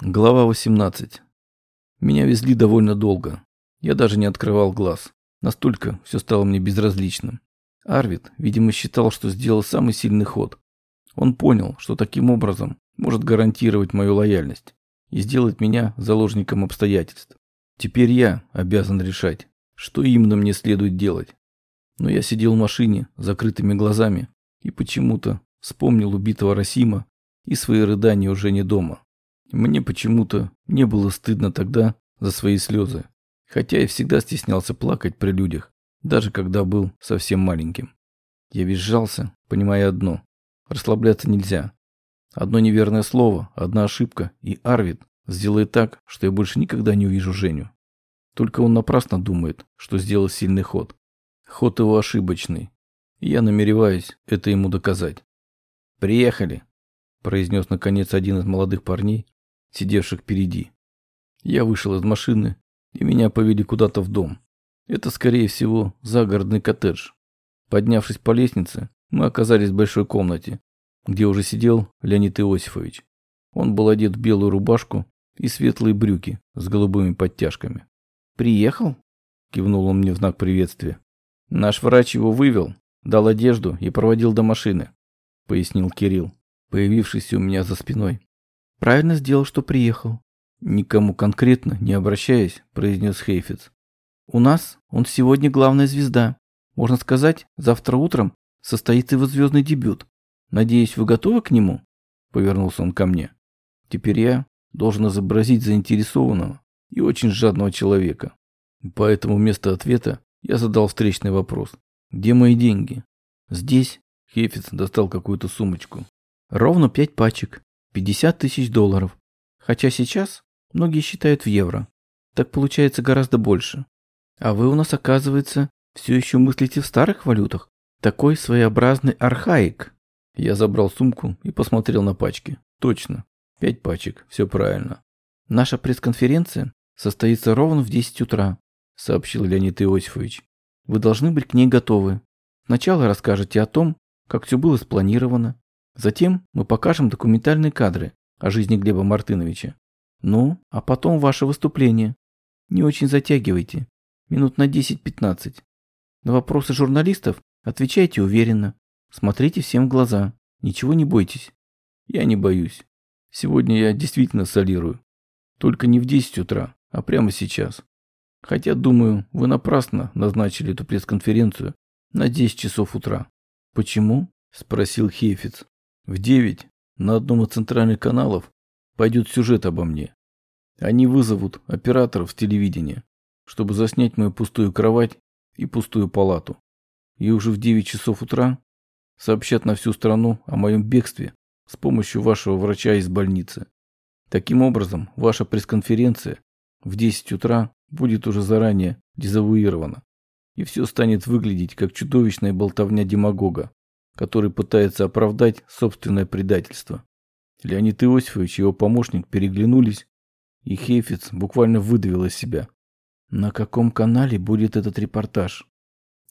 Глава 18. Меня везли довольно долго. Я даже не открывал глаз. Настолько все стало мне безразличным. Арвид, видимо, считал, что сделал самый сильный ход. Он понял, что таким образом может гарантировать мою лояльность и сделать меня заложником обстоятельств. Теперь я обязан решать, что именно мне следует делать. Но я сидел в машине с закрытыми глазами и почему-то вспомнил убитого Расима и свои рыдания уже не дома. Мне почему-то не было стыдно тогда за свои слезы, хотя я всегда стеснялся плакать при людях, даже когда был совсем маленьким. Я визжался, понимая одно – расслабляться нельзя. Одно неверное слово, одна ошибка, и Арвид сделает так, что я больше никогда не увижу Женю. Только он напрасно думает, что сделал сильный ход. Ход его ошибочный. И я намереваюсь это ему доказать. «Приехали», – произнес наконец один из молодых парней, сидевших впереди. Я вышел из машины, и меня повели куда-то в дом. Это, скорее всего, загородный коттедж. Поднявшись по лестнице, мы оказались в большой комнате, где уже сидел Леонид Иосифович. Он был одет в белую рубашку и светлые брюки с голубыми подтяжками. «Приехал?» – кивнул он мне в знак приветствия. «Наш врач его вывел, дал одежду и проводил до машины», – пояснил Кирилл, появившийся у меня за спиной. «Правильно сделал, что приехал», – никому конкретно не обращаясь, произнес Хейфиц. «У нас он сегодня главная звезда. Можно сказать, завтра утром состоится его звездный дебют. Надеюсь, вы готовы к нему?» Повернулся он ко мне. Теперь я должен изобразить заинтересованного и очень жадного человека. Поэтому вместо ответа я задал встречный вопрос. «Где мои деньги?» «Здесь». Хефиц достал какую-то сумочку. «Ровно пять пачек. 50 тысяч долларов. Хотя сейчас многие считают в евро. Так получается гораздо больше. А вы у нас, оказывается, все еще мыслите в старых валютах. Такой своеобразный архаик. Я забрал сумку и посмотрел на пачки. Точно. Пять пачек. Все правильно. Наша пресс-конференция состоится ровно в 10 утра, сообщил Леонид Иосифович. Вы должны быть к ней готовы. Сначала расскажете о том, как все было спланировано. Затем мы покажем документальные кадры о жизни Глеба Мартыновича. Ну, а потом ваше выступление. Не очень затягивайте. Минут на 10-15. На вопросы журналистов отвечайте уверенно. Смотрите всем в глаза. Ничего не бойтесь. Я не боюсь. Сегодня я действительно солирую. Только не в 10 утра, а прямо сейчас. Хотя, думаю, вы напрасно назначили эту пресс-конференцию на 10 часов утра. Почему? Спросил Хефиц. В 9 на одном из центральных каналов пойдет сюжет обо мне. Они вызовут операторов телевидения, чтобы заснять мою пустую кровать и пустую палату. И уже в 9 часов утра сообщат на всю страну о моем бегстве с помощью вашего врача из больницы. Таким образом, ваша пресс-конференция в 10 утра будет уже заранее дезавуирована, и все станет выглядеть как чудовищная болтовня демагога, который пытается оправдать собственное предательство. Леонид Иосифович и его помощник переглянулись, и Хейфиц буквально выдавил из себя. На каком канале будет этот репортаж?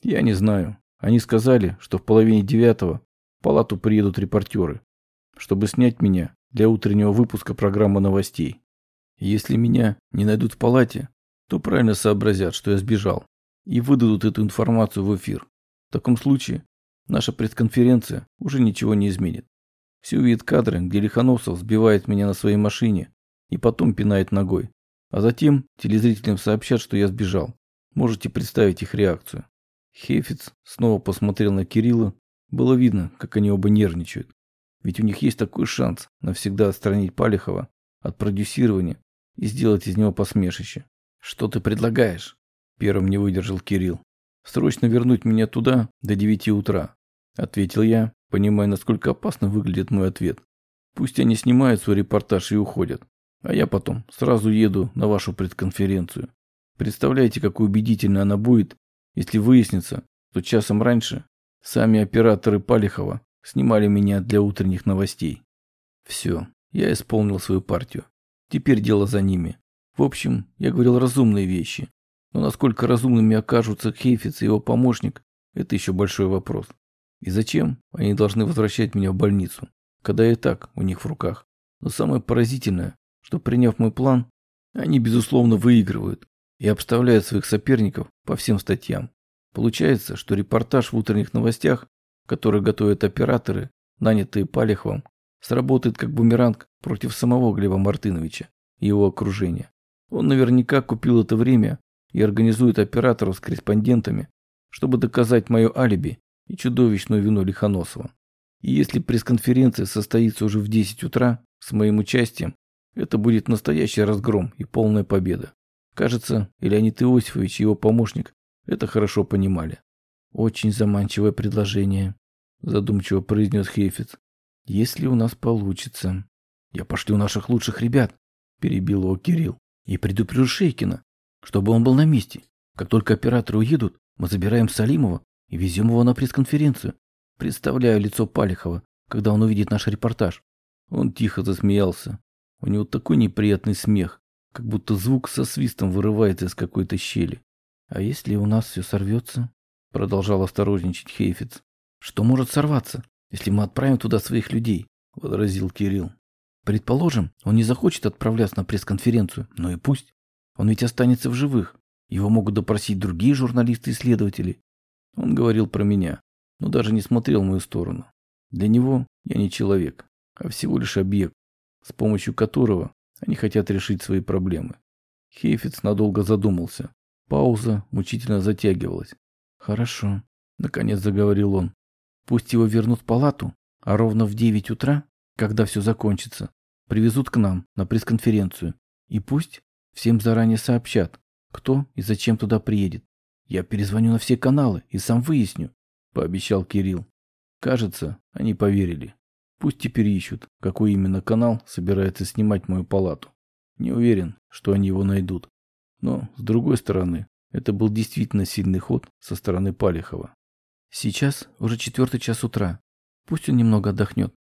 Я не знаю. Они сказали, что в половине девятого в палату приедут репортеры, чтобы снять меня для утреннего выпуска программы новостей. Если меня не найдут в палате, то правильно сообразят, что я сбежал, и выдадут эту информацию в эфир. В таком случае наша пресс-конференция уже ничего не изменит. Все увидят кадры, где Лихановцев сбивает меня на своей машине и потом пинает ногой. А затем телезрителям сообщат, что я сбежал. Можете представить их реакцию. Хефиц снова посмотрел на Кирилла. Было видно, как они оба нервничают. Ведь у них есть такой шанс навсегда отстранить Палихова от продюсирования и сделать из него посмешище. «Что ты предлагаешь?» Первым не выдержал Кирилл. «Срочно вернуть меня туда до девяти утра», ответил я, понимая, насколько опасно выглядит мой ответ. «Пусть они снимают свой репортаж и уходят. А я потом сразу еду на вашу предконференцию. Представляете, какой убедительной она будет, если выяснится, что часом раньше сами операторы Палихова снимали меня для утренних новостей. Все, я исполнил свою партию. Теперь дело за ними. В общем, я говорил разумные вещи. Но насколько разумными окажутся Хейфиц и его помощник, это еще большой вопрос. И зачем они должны возвращать меня в больницу, когда и так у них в руках? Но самое поразительное, что приняв мой план, они, безусловно, выигрывают и обставляют своих соперников по всем статьям. Получается, что репортаж в утренних новостях, который готовят операторы, нанятые Палиховым, сработает как бумеранг против самого Глеба Мартыновича и его окружения. Он наверняка купил это время и организует операторов с корреспондентами, чтобы доказать мое алиби и чудовищную вину Лихоносова. И если пресс-конференция состоится уже в 10 утра с моим участием, это будет настоящий разгром и полная победа. Кажется, и Леонид Иосифович и его помощник это хорошо понимали. Очень заманчивое предложение, задумчиво произнес Хейфиц. Если у нас получится. Я пошлю наших лучших ребят, перебил его Кирилл. И предупрежу Шейкина, чтобы он был на месте. Как только операторы уедут, мы забираем Салимова и везем его на пресс-конференцию. Представляю лицо Палихова, когда он увидит наш репортаж. Он тихо засмеялся. У него такой неприятный смех, как будто звук со свистом вырывается из какой-то щели. А если у нас все сорвется? Продолжал осторожничать Хейфиц. Что может сорваться, если мы отправим туда своих людей? Возразил Кирилл. Предположим, он не захочет отправляться на пресс-конференцию, но и пусть. Он ведь останется в живых. Его могут допросить другие журналисты и следователи. Он говорил про меня, но даже не смотрел в мою сторону. Для него я не человек, а всего лишь объект, с помощью которого они хотят решить свои проблемы. Хейфиц надолго задумался. Пауза мучительно затягивалась. «Хорошо», — наконец заговорил он. «Пусть его вернут в палату, а ровно в девять утра, когда все закончится, привезут к нам на пресс-конференцию. И пусть всем заранее сообщат, кто и зачем туда приедет. Я перезвоню на все каналы и сам выясню, пообещал Кирилл. Кажется, они поверили. Пусть теперь ищут, какой именно канал собирается снимать мою палату. Не уверен, что они его найдут. Но, с другой стороны, это был действительно сильный ход со стороны Палихова. Сейчас уже четвертый час утра. Пусть он немного отдохнет,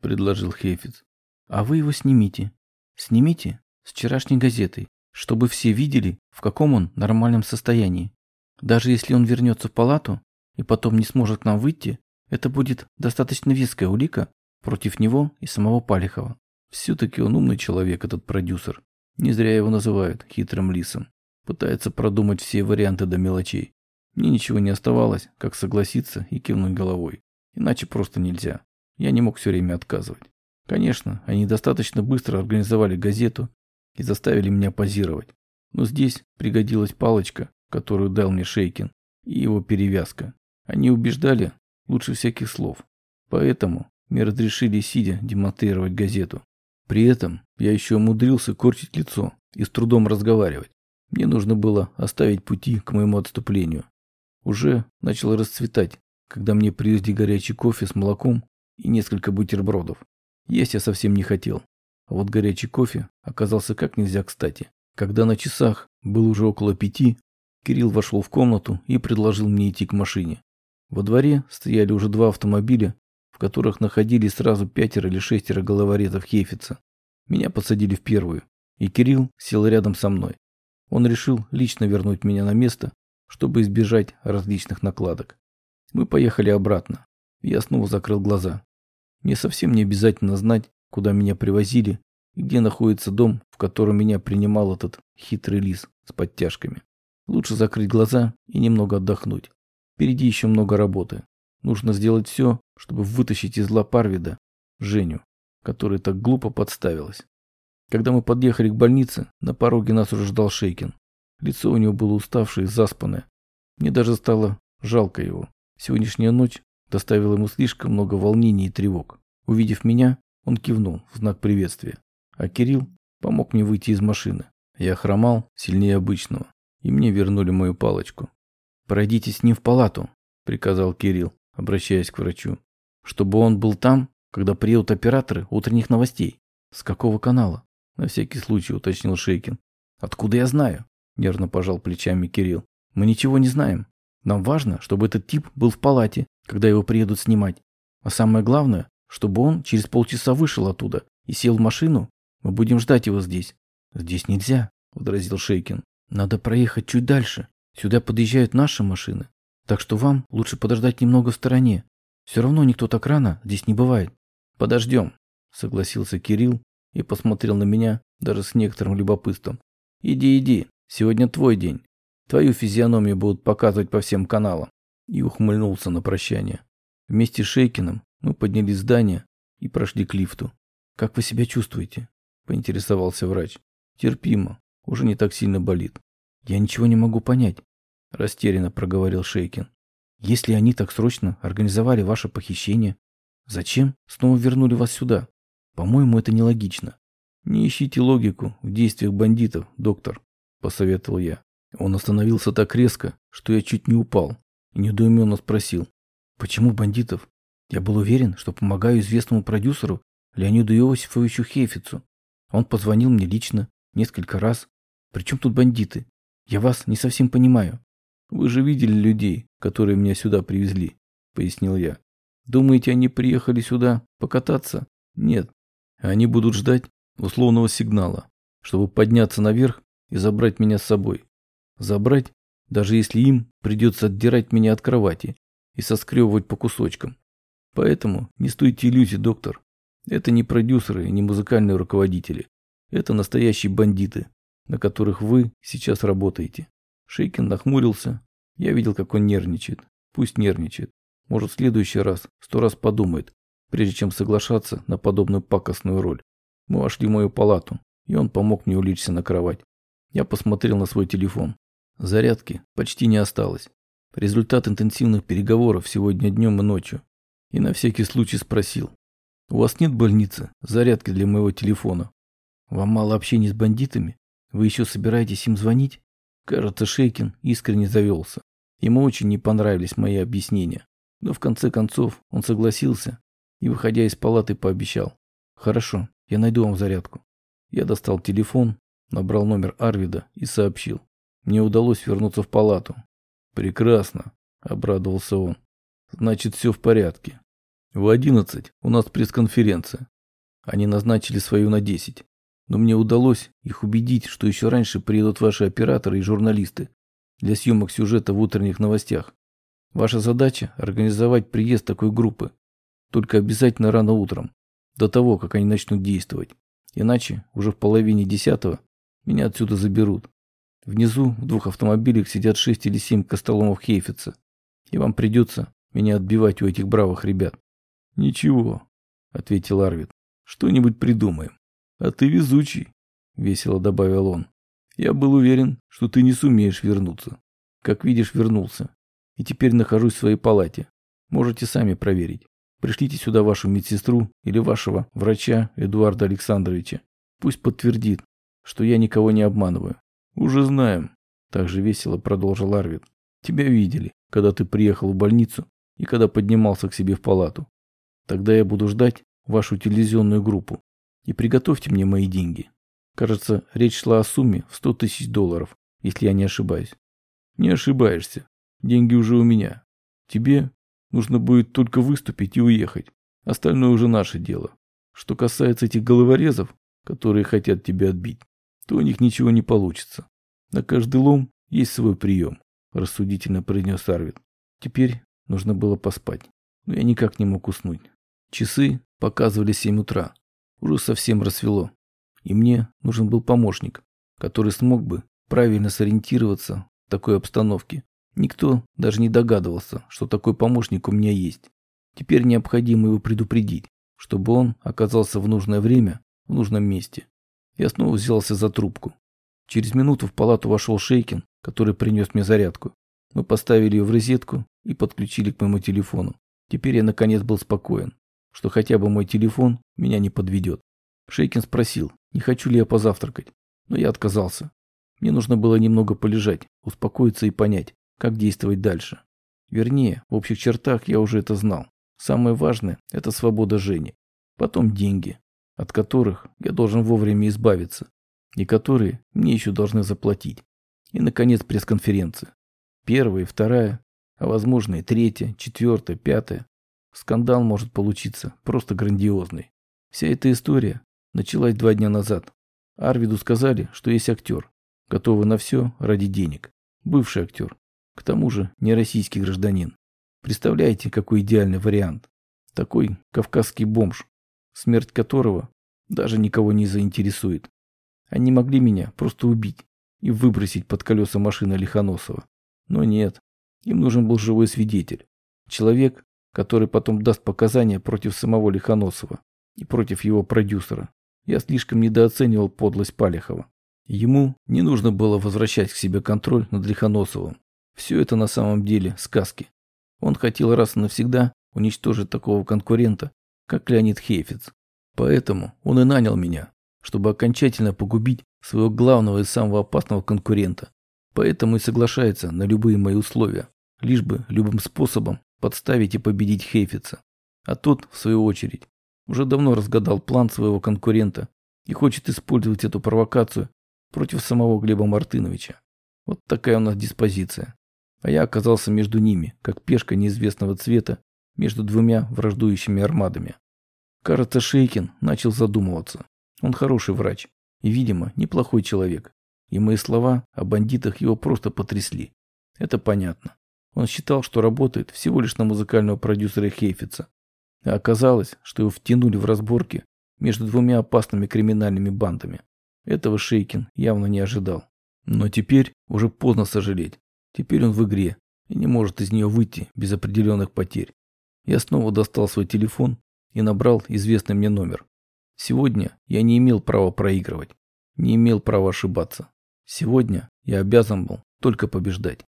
предложил Хейфиц. А вы его снимите. Снимите с вчерашней газетой, чтобы все видели, в каком он нормальном состоянии. Даже если он вернется в палату и потом не сможет к нам выйти, это будет достаточно веская улика против него и самого Палихова. Все-таки он умный человек, этот продюсер. Не зря его называют хитрым лисом. Пытается продумать все варианты до мелочей. Мне ничего не оставалось, как согласиться и кивнуть головой. Иначе просто нельзя. Я не мог все время отказывать. Конечно, они достаточно быстро организовали газету и заставили меня позировать. Но здесь пригодилась палочка, которую дал мне Шейкин, и его перевязка. Они убеждали лучше всяких слов. Поэтому мне разрешили сидя демонстрировать газету. При этом я еще умудрился корчить лицо и с трудом разговаривать. Мне нужно было оставить пути к моему отступлению. Уже начало расцветать, когда мне привезли горячий кофе с молоком и несколько бутербродов. Есть я совсем не хотел. А вот горячий кофе оказался как нельзя кстати. Когда на часах было уже около пяти, Кирилл вошел в комнату и предложил мне идти к машине. Во дворе стояли уже два автомобиля, в которых находились сразу пятеро или шестеро головорезов Хефица. Меня посадили в первую, и Кирилл сел рядом со мной. Он решил лично вернуть меня на место, чтобы избежать различных накладок. Мы поехали обратно. Я снова закрыл глаза. Мне совсем не обязательно знать, куда меня привозили и где находится дом, в котором меня принимал этот хитрый лис с подтяжками. Лучше закрыть глаза и немного отдохнуть. Впереди еще много работы. Нужно сделать все, чтобы вытащить из лап Арвида Женю, которая так глупо подставилась. Когда мы подъехали к больнице, на пороге нас уже ждал Шейкин. Лицо у него было уставшее и заспанное. Мне даже стало жалко его. Сегодняшняя ночь доставила ему слишком много волнений и тревог. Увидев меня, он кивнул в знак приветствия. А Кирилл помог мне выйти из машины. Я хромал сильнее обычного, и мне вернули мою палочку. «Пройдите с ним в палату», — приказал Кирилл, обращаясь к врачу. «Чтобы он был там, когда приедут операторы утренних новостей». «С какого канала?» — на всякий случай уточнил Шейкин. «Откуда я знаю?» — нервно пожал плечами Кирилл. «Мы ничего не знаем. Нам важно, чтобы этот тип был в палате, когда его приедут снимать. А самое главное, чтобы он через полчаса вышел оттуда и сел в машину. Мы будем ждать его здесь». «Здесь нельзя», — возразил Шейкин. «Надо проехать чуть дальше. Сюда подъезжают наши машины. Так что вам лучше подождать немного в стороне. Все равно никто так рано здесь не бывает». «Подождем», — согласился Кирилл и посмотрел на меня даже с некоторым любопытством. «Иди, иди, сегодня твой день. Твою физиономию будут показывать по всем каналам». И ухмыльнулся на прощание. Вместе с Шейкиным мы поднялись в здание и прошли к лифту. «Как вы себя чувствуете?» – поинтересовался врач. «Терпимо. Уже не так сильно болит». «Я ничего не могу понять», – растерянно проговорил Шейкин. «Если они так срочно организовали ваше похищение, зачем снова вернули вас сюда? По-моему, это нелогично». «Не ищите логику в действиях бандитов, доктор», – посоветовал я. Он остановился так резко, что я чуть не упал, и недоуменно спросил. «Почему бандитов? Я был уверен, что помогаю известному продюсеру Леониду Иосифовичу Хейфицу. Он позвонил мне лично, несколько раз. Причем тут бандиты? Я вас не совсем понимаю. Вы же видели людей, которые меня сюда привезли, пояснил я. Думаете, они приехали сюда покататься? Нет. Они будут ждать условного сигнала, чтобы подняться наверх и забрать меня с собой. Забрать, даже если им придется отдирать меня от кровати и соскребывать по кусочкам. Поэтому не стойте иллюзий, доктор. Это не продюсеры и не музыкальные руководители. Это настоящие бандиты, на которых вы сейчас работаете. Шейкин нахмурился. Я видел, как он нервничает. Пусть нервничает. Может, в следующий раз сто раз подумает, прежде чем соглашаться на подобную пакостную роль. Мы вошли в мою палату, и он помог мне улечься на кровать. Я посмотрел на свой телефон. Зарядки почти не осталось. Результат интенсивных переговоров сегодня днем и ночью и на всякий случай спросил. «У вас нет больницы, зарядки для моего телефона? Вам мало общения с бандитами? Вы еще собираетесь им звонить?» Кажется, Шейкин искренне завелся. Ему очень не понравились мои объяснения. Но в конце концов он согласился и, выходя из палаты, пообещал. «Хорошо, я найду вам зарядку». Я достал телефон, набрал номер Арвида и сообщил. Мне удалось вернуться в палату. «Прекрасно», — обрадовался он. «Значит, все в порядке. В одиннадцать у нас пресс-конференция. Они назначили свою на десять. Но мне удалось их убедить, что еще раньше приедут ваши операторы и журналисты для съемок сюжета в утренних новостях. Ваша задача – организовать приезд такой группы. Только обязательно рано утром, до того, как они начнут действовать. Иначе уже в половине десятого меня отсюда заберут. Внизу в двух автомобилях сидят шесть или семь костоломов Хейфица. И вам придется меня отбивать у этих бравых ребят. «Ничего», — ответил Арвид. «Что-нибудь придумаем». «А ты везучий», — весело добавил он. «Я был уверен, что ты не сумеешь вернуться. Как видишь, вернулся. И теперь нахожусь в своей палате. Можете сами проверить. Пришлите сюда вашу медсестру или вашего врача Эдуарда Александровича. Пусть подтвердит, что я никого не обманываю. Уже знаем, также весело продолжил Арвид. Тебя видели, когда ты приехал в больницу и когда поднимался к себе в палату. Тогда я буду ждать вашу телевизионную группу. И приготовьте мне мои деньги. Кажется, речь шла о сумме в 100 тысяч долларов, если я не ошибаюсь. Не ошибаешься. Деньги уже у меня. Тебе нужно будет только выступить и уехать. Остальное уже наше дело. Что касается этих головорезов, которые хотят тебя отбить, то у них ничего не получится. На каждый лом есть свой прием, рассудительно произнес Арвид. Теперь нужно было поспать, но я никак не мог уснуть. Часы показывали 7 утра. Уже совсем рассвело. И мне нужен был помощник, который смог бы правильно сориентироваться в такой обстановке. Никто даже не догадывался, что такой помощник у меня есть. Теперь необходимо его предупредить, чтобы он оказался в нужное время в нужном месте. Я снова взялся за трубку. Через минуту в палату вошел Шейкин, который принес мне зарядку. Мы поставили ее в розетку и подключили к моему телефону. Теперь я наконец был спокоен что хотя бы мой телефон меня не подведет. Шейкин спросил, не хочу ли я позавтракать, но я отказался. Мне нужно было немного полежать, успокоиться и понять, как действовать дальше. Вернее, в общих чертах я уже это знал. Самое важное – это свобода Жени. Потом деньги, от которых я должен вовремя избавиться, и которые мне еще должны заплатить. И, наконец, пресс-конференция. Первая и вторая, а возможно и третья, четвертая, пятая. Скандал может получиться просто грандиозный. Вся эта история началась два дня назад. Арвиду сказали, что есть актер, готовый на все ради денег. Бывший актер. К тому же не российский гражданин. Представляете, какой идеальный вариант. Такой кавказский бомж, смерть которого даже никого не заинтересует. Они могли меня просто убить и выбросить под колеса машины Лихоносова. Но нет, им нужен был живой свидетель. Человек, который потом даст показания против самого Лихоносова и против его продюсера. Я слишком недооценивал подлость Палихова. Ему не нужно было возвращать к себе контроль над Лихоносовым. Все это на самом деле сказки. Он хотел раз и навсегда уничтожить такого конкурента, как Леонид Хейфиц. Поэтому он и нанял меня, чтобы окончательно погубить своего главного и самого опасного конкурента. Поэтому и соглашается на любые мои условия, лишь бы любым способом подставить и победить Хейфица. А тот, в свою очередь, уже давно разгадал план своего конкурента и хочет использовать эту провокацию против самого Глеба Мартыновича. Вот такая у нас диспозиция. А я оказался между ними, как пешка неизвестного цвета, между двумя враждующими армадами. Кажется, Шейкин начал задумываться. Он хороший врач и, видимо, неплохой человек. И мои слова о бандитах его просто потрясли. Это понятно. Он считал, что работает всего лишь на музыкального продюсера Хейфица. А оказалось, что его втянули в разборки между двумя опасными криминальными бандами. Этого Шейкин явно не ожидал. Но теперь уже поздно сожалеть. Теперь он в игре и не может из нее выйти без определенных потерь. Я снова достал свой телефон и набрал известный мне номер. Сегодня я не имел права проигрывать, не имел права ошибаться. Сегодня я обязан был только побеждать.